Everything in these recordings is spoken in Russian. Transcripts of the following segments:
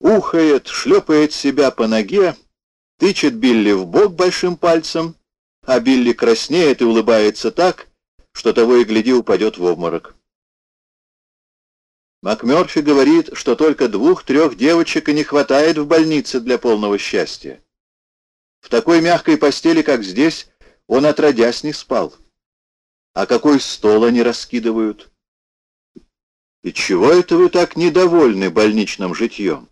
ухает, шлепает себя по ноге, тычет Билли в бок большим пальцем, а Билли краснеет и улыбается так, что того и гляди упадет в обморок. МакМёрфи говорит, что только двух-трех девочек и не хватает в больнице для полного счастья. В такой мягкой постели, как здесь, он отродясь не спал. А какой стол они раскидывают? И чего это вы так недовольны больничным житьем?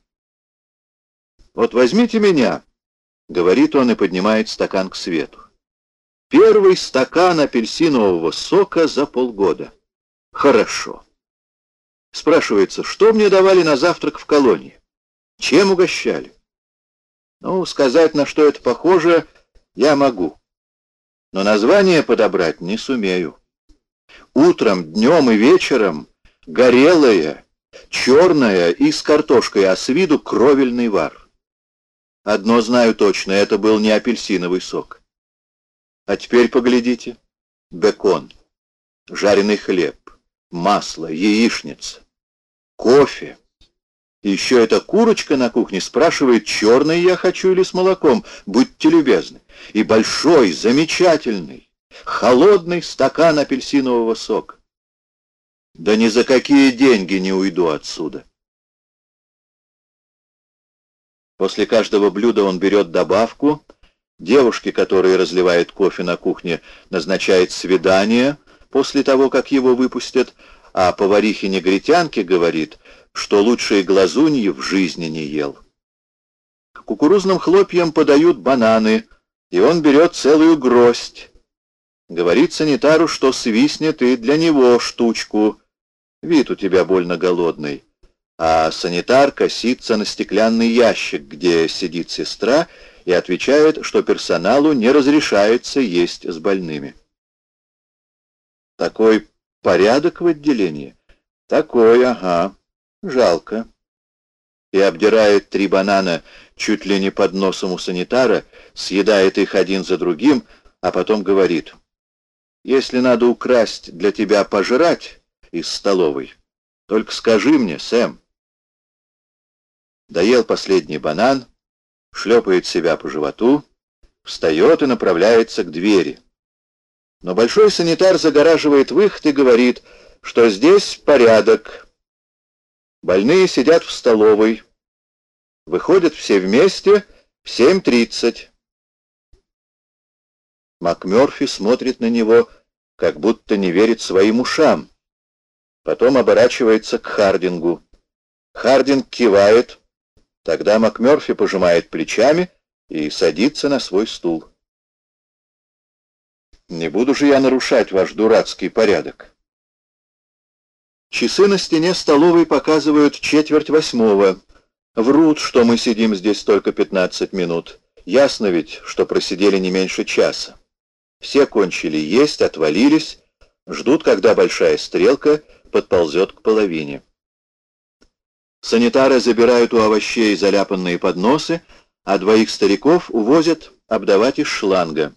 Вот возьмите меня, — говорит он и поднимает стакан к свету. Первый стакан апельсинового сока за полгода. Хорошо. Спрашивается, что мне давали на завтрак в колонии? Чем угощали? Ну, сказать, на что это похоже, я могу. Но название подобрать не сумею. Утром, днем и вечером горелое, черное и с картошкой, а с виду кровельный вар. Одно знаю точно, это был не апельсиновый сок. А теперь поглядите. Бекон, жареный хлеб, масло, яичница, кофе. Еще эта курочка на кухне спрашивает, черный я хочу или с молоком, будьте любезны. И большой, замечательный, холодный стакан апельсинового сока. Да ни за какие деньги не уйду отсюда. После каждого блюда он берет добавку. Девушке, которая разливает кофе на кухне, назначает свидание после того, как его выпустят, а поварихе-негритянке говорит, что лучшие глазуньи в жизни не ел. К кукурузным хлопьям подают бананы, и он берет целую гроздь. Говорит санитару, что свистнет и для него штучку. Вид у тебя больно голодный. А санитар косится на стеклянный ящик, где сидит сестра, и отвечает, что персоналу не разрешается есть с больными. Такой Порядок в отделении? Такой, ага. Жалко. И обдирает три банана чуть ли не под носом у санитара, съедает их один за другим, а потом говорит, «Если надо украсть для тебя пожрать из столовой, только скажи мне, Сэм». Доел последний банан, шлепает себя по животу, встает и направляется к двери. Но большой санитар загораживает выход и говорит, что здесь порядок. Больные сидят в столовой. Выходят все вместе в 7.30. МакМёрфи смотрит на него, как будто не верит своим ушам. Потом оборачивается к Хардингу. Хардинг кивает. Тогда МакМёрфи пожимает плечами и садится на свой стул. Не буду же я нарушать ваш дурацкий порядок. Часы на стене столовой показывают четверть восьмого. Врут, что мы сидим здесь только 15 минут. Ясно ведь, что просидели не меньше часа. Все кончили есть, отвалились, ждут, когда большая стрелка подползет к половине. Санитары забирают у овощей заляпанные подносы, а двоих стариков увозят обдавать из шланга.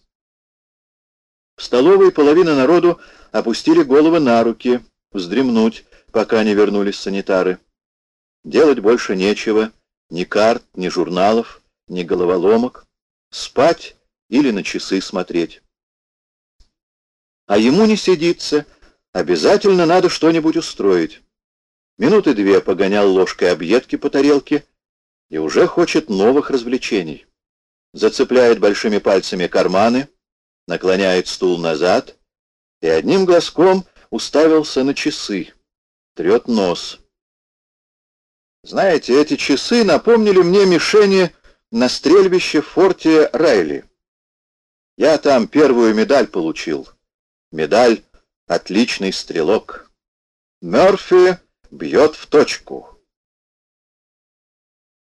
В столовой половина народу опустили головы на руки, вздремнуть, пока не вернулись санитары. Делать больше нечего, ни карт, ни журналов, ни головоломок. Спать или на часы смотреть. А ему не сидится, обязательно надо что-нибудь устроить. Минуты две погонял ложкой объедки по тарелке и уже хочет новых развлечений. Зацепляет большими пальцами карманы, наклоняет стул назад и одним глазком уставился на часы, трет нос. Знаете, эти часы напомнили мне мишени на стрельбище в форте Райли. Я там первую медаль получил. Медаль «Отличный стрелок». Мёрфи бьет в точку.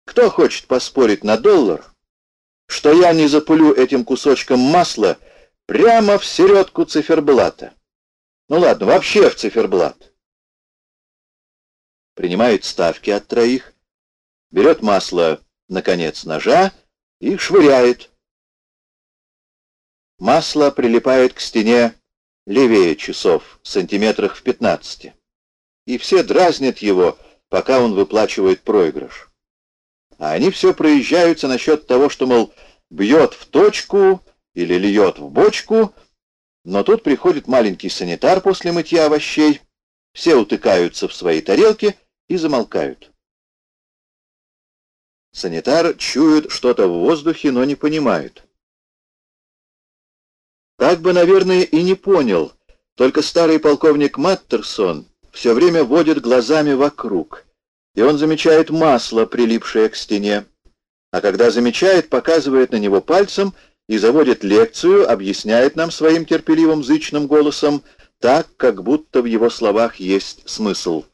Кто хочет поспорить на доллар, что я не запулю этим кусочком масла Прямо в середку циферблата. Ну ладно, вообще в циферблат. Принимает ставки от троих, берет масло на конец ножа и швыряет. Масло прилипает к стене левее часов, сантиметрах в 15. И все дразнят его, пока он выплачивает проигрыш. А они все проезжаются насчет того, что, мол, бьет в точку или льет в бочку, но тут приходит маленький санитар после мытья овощей, все утыкаются в свои тарелки и замолкают. Санитар чует что-то в воздухе, но не понимает. Так бы, наверное, и не понял, только старый полковник Маттерсон все время водит глазами вокруг, и он замечает масло, прилипшее к стене, а когда замечает, показывает на него пальцем и заводит лекцию, объясняет нам своим терпеливым зычным голосом, так, как будто в его словах есть смысл.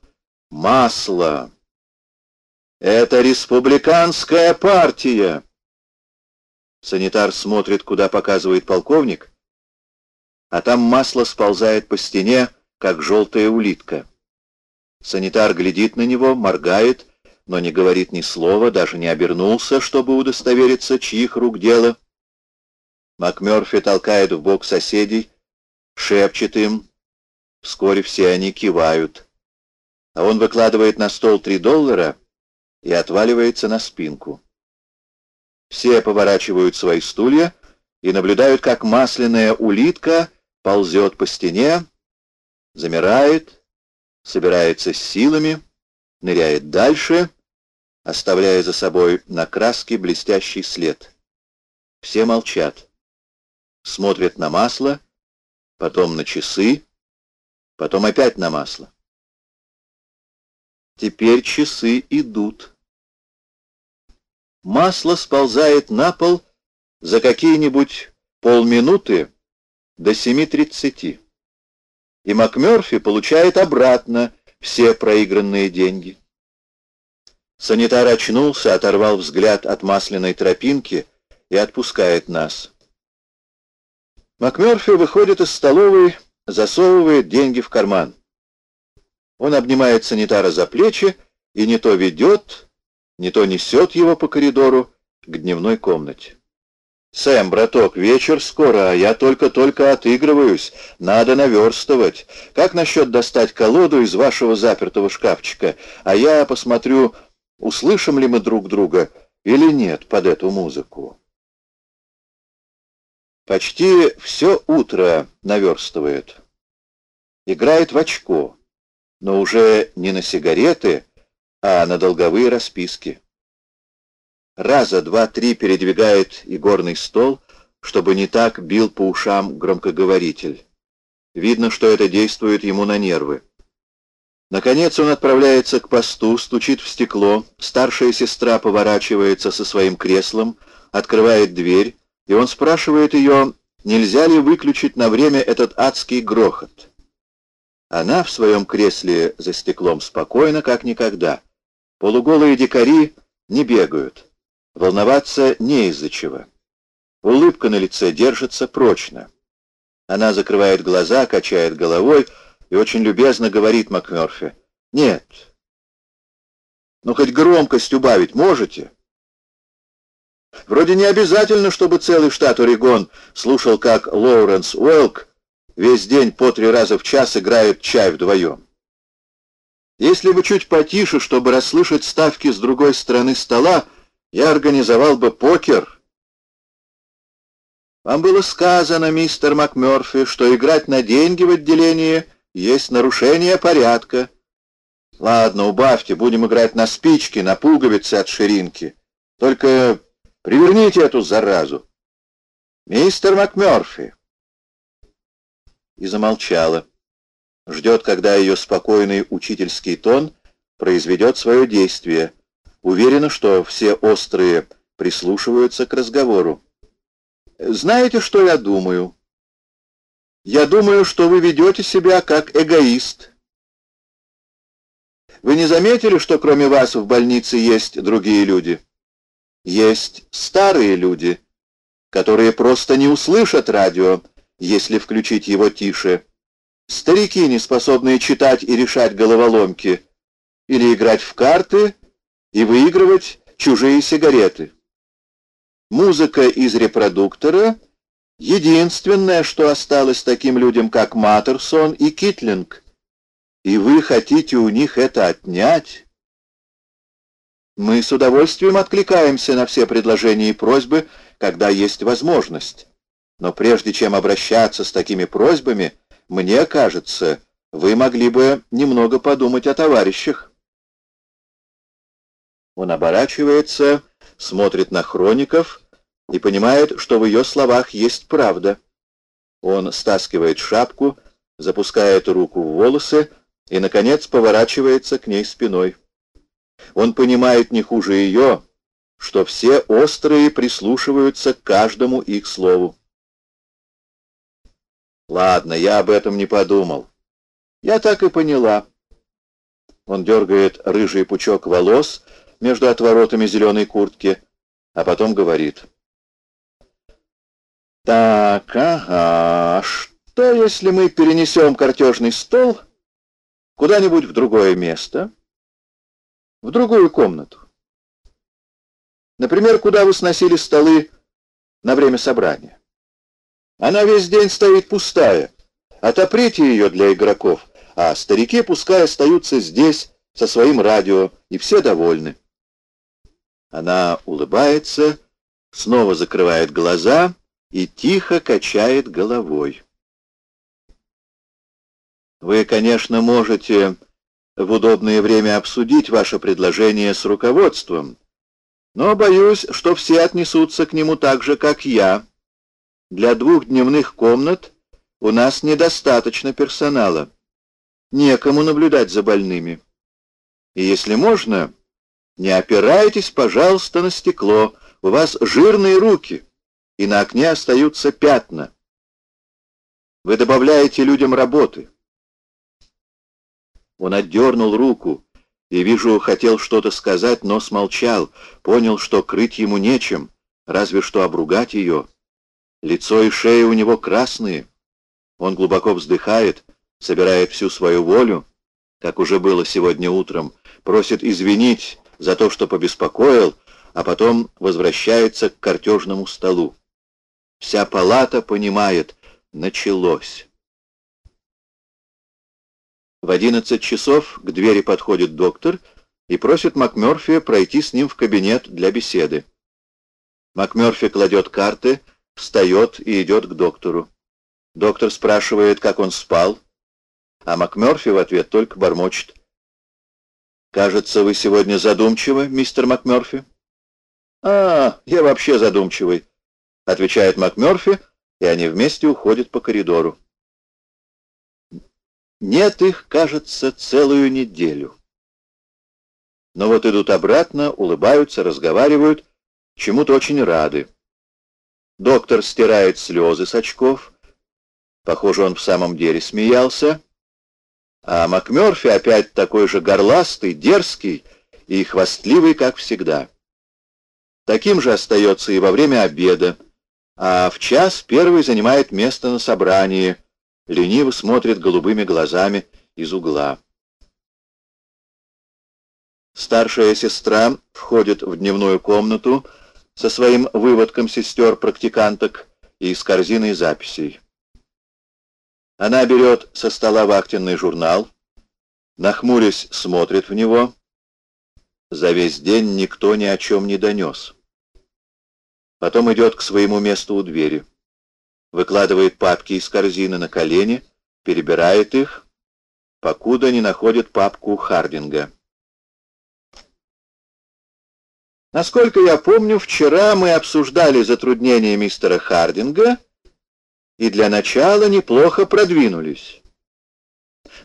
Масло! Это республиканская партия. Санитар смотрит, куда показывает полковник, а там масло сползает по стене, как желтая улитка. Санитар глядит на него, моргает, но не говорит ни слова, даже не обернулся, чтобы удостовериться, чьих рук дело. МакМёрфи толкает в бок соседей, шепчет им. Вскоре все они кивают. А он выкладывает на стол три доллара — и отваливается на спинку. Все поворачивают свои стулья и наблюдают, как масляная улитка ползет по стене, замирает, собирается с силами, ныряет дальше, оставляя за собой на краске блестящий след. Все молчат, смотрят на масло, потом на часы, потом опять на масло. Теперь часы идут. Масло сползает на пол за какие-нибудь полминуты до 7.30. И МакМёрфи получает обратно все проигранные деньги. Санитар очнулся, оторвал взгляд от масляной тропинки и отпускает нас. МакМёрфи выходит из столовой, засовывает деньги в карман. Он обнимает санитара за плечи и не то ведет, не то несет его по коридору к дневной комнате. «Сэм, браток, вечер скоро, а я только-только отыгрываюсь. Надо наверстывать. Как насчет достать колоду из вашего запертого шкафчика? А я посмотрю, услышим ли мы друг друга или нет под эту музыку». Почти все утро наверстывает. Играет в очко, но уже не на сигареты, а на долговые расписки. Раза два-три передвигает игорный стол, чтобы не так бил по ушам громкоговоритель. Видно, что это действует ему на нервы. Наконец он отправляется к посту, стучит в стекло, старшая сестра поворачивается со своим креслом, открывает дверь, и он спрашивает ее, нельзя ли выключить на время этот адский грохот. Она в своем кресле за стеклом спокойно, как никогда. Полуголые дикари не бегают. Волноваться не из-за чего. Улыбка на лице держится прочно. Она закрывает глаза, качает головой и очень любезно говорит МакМёрфи. «Нет». «Ну, хоть громкость убавить можете?» Вроде не обязательно, чтобы целый штат Орегон слушал, как Лоуренс Уэлк весь день по три раза в час играет чай вдвоем. Если бы чуть потише, чтобы расслышать ставки с другой стороны стола, я организовал бы покер. Вам было сказано, мистер МакМёрфи, что играть на деньги в отделении есть нарушение порядка. Ладно, убавьте, будем играть на спички, на пуговицы от ширинки. Только приверните эту заразу. Мистер МакМёрфи. И замолчала ждет, когда ее спокойный учительский тон произведет свое действие. Уверена, что все острые прислушиваются к разговору. Знаете, что я думаю? Я думаю, что вы ведете себя как эгоист. Вы не заметили, что кроме вас в больнице есть другие люди? Есть старые люди, которые просто не услышат радио, если включить его тише. Старики, не способные читать и решать головоломки, или играть в карты и выигрывать чужие сигареты. Музыка из репродуктора — единственное, что осталось таким людям, как Маттерсон и Китлинг. И вы хотите у них это отнять? Мы с удовольствием откликаемся на все предложения и просьбы, когда есть возможность. Но прежде чем обращаться с такими просьбами, мне кажется, вы могли бы немного подумать о товарищах. Он оборачивается, смотрит на хроников и понимает, что в ее словах есть правда. Он стаскивает шапку, запускает руку в волосы и, наконец, поворачивается к ней спиной. Он понимает не хуже ее, что все острые прислушиваются к каждому их слову. Ладно, я об этом не подумал. Я так и поняла. Он дергает рыжий пучок волос между отворотами зеленой куртки, а потом говорит. Так, ага, что если мы перенесем картежный стол куда-нибудь в другое место, в другую комнату? Например, куда вы сносили столы на время собрания? Она весь день стоит пустая. Отоприте ее для игроков, а старики пускай остаются здесь со своим радио, и все довольны. Она улыбается, снова закрывает глаза и тихо качает головой. Вы, конечно, можете в удобное время обсудить ваше предложение с руководством, но боюсь, что все отнесутся к нему так же, как я. Для двух дневных комнат у нас недостаточно персонала. Некому наблюдать за больными. И если можно, не опирайтесь, пожалуйста, на стекло. У вас жирные руки, и на окне остаются пятна. Вы добавляете людям работы. Он отдернул руку, и, вижу, хотел что-то сказать, но смолчал, понял, что крыть ему нечем, разве что обругать ее. Лицо и шея у него красные. Он глубоко вздыхает, собирает всю свою волю, как уже было сегодня утром, просит извинить за то, что побеспокоил, а потом возвращается к картежному столу. Вся палата понимает, началось. В одиннадцать часов к двери подходит доктор и просит МакМёрфи пройти с ним в кабинет для беседы. МакМёрфи кладет карты, встает и идет к доктору. Доктор спрашивает, как он спал, а МакМёрфи в ответ только бормочет. «Кажется, вы сегодня задумчивы, мистер МакМёрфи?» «А, я вообще задумчивый», — отвечает МакМёрфи, и они вместе уходят по коридору. Нет их, кажется, целую неделю. Но вот идут обратно, улыбаются, разговаривают, чему-то очень рады. Доктор стирает слезы с очков. Похоже, он в самом деле смеялся. А МакМёрфи опять такой же горластый, дерзкий и хвастливый, как всегда. Таким же остается и во время обеда, а в час первый занимает место на собрании, лениво смотрит голубыми глазами из угла. Старшая сестра входит в дневную комнату, со своим выводком сестер-практиканток и с корзиной записей. Она берет со стола вахтенный журнал, нахмурясь, смотрит в него. За весь день никто ни о чем не донес. Потом идет к своему месту у двери. Выкладывает папки из корзины на колени, перебирает их, покуда не находит папку Хардинга. Насколько я помню, вчера мы обсуждали затруднения мистера Хардинга и для начала неплохо продвинулись.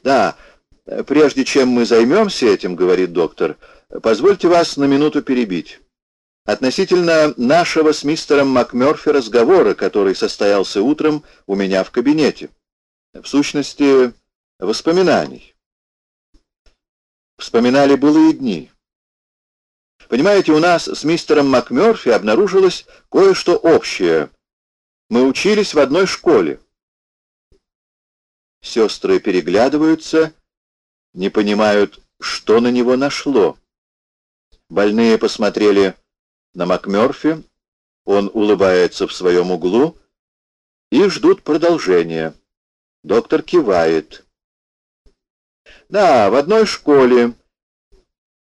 Да, прежде чем мы займемся этим, говорит доктор, позвольте вас на минуту перебить. Относительно нашего с мистером МакМёрфи разговора, который состоялся утром у меня в кабинете. В сущности, воспоминаний. Вспоминали былые дни. Понимаете, у нас с мистером МакМёрфи обнаружилось кое-что общее. Мы учились в одной школе. Сестры переглядываются, не понимают, что на него нашло. Больные посмотрели на МакМёрфи, он улыбается в своем углу и ждут продолжения. Доктор кивает. Да, в одной школе,